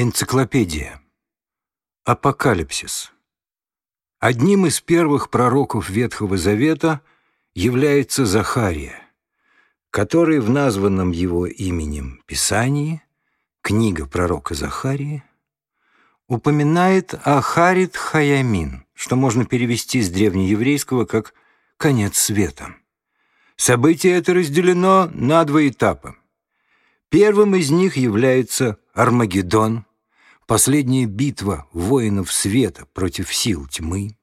Энциклопедия. Апокалипсис. Одним из первых пророков Ветхого Завета является Захария, который в названном его именем Писании, книга пророка Захарии, упоминает Ахарит Хаямин, что можно перевести с древнееврейского как «конец света». Событие это разделено на два этапа. Первым из них является Армагеддон, последняя битва воинов света против сил тьмы.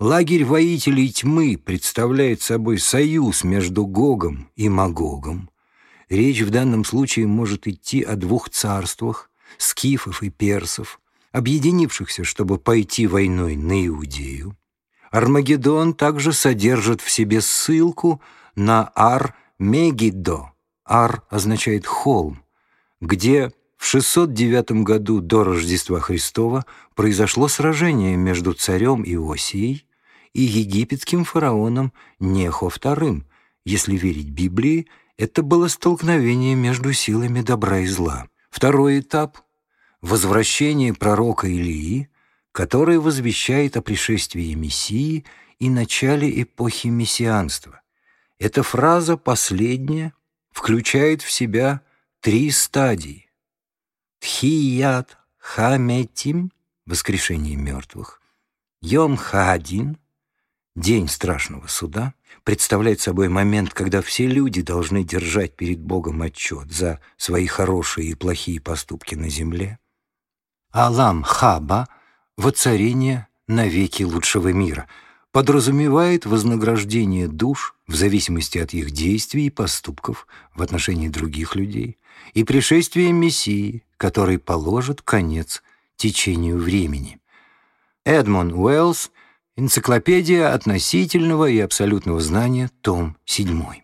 Лагерь воителей тьмы представляет собой союз между Гогом и Магогом. Речь в данном случае может идти о двух царствах, скифов и персов, объединившихся, чтобы пойти войной на Иудею. Армагеддон также содержит в себе ссылку на Ар-Мегиддо, Ар означает «холм», где 609 году до Рождества Христова произошло сражение между царем Иосией и египетским фараоном Нехо II. Если верить Библии, это было столкновение между силами добра и зла. Второй этап — возвращение пророка Илии, который возвещает о пришествии Мессии и начале эпохи мессианства. Эта фраза последняя — включает в себя три стадии. Тхият хаметим — воскрешение мертвых, Йом Хаадин — день страшного суда, представляет собой момент, когда все люди должны держать перед Богом отчет за свои хорошие и плохие поступки на земле. Алам Хаба — воцарение навеки лучшего мира — подразумевает вознаграждение душ в зависимости от их действий и поступков в отношении других людей и пришествие Мессии, который положит конец течению времени. Эдмон Уэллс, Энциклопедия относительного и абсолютного знания, том 7.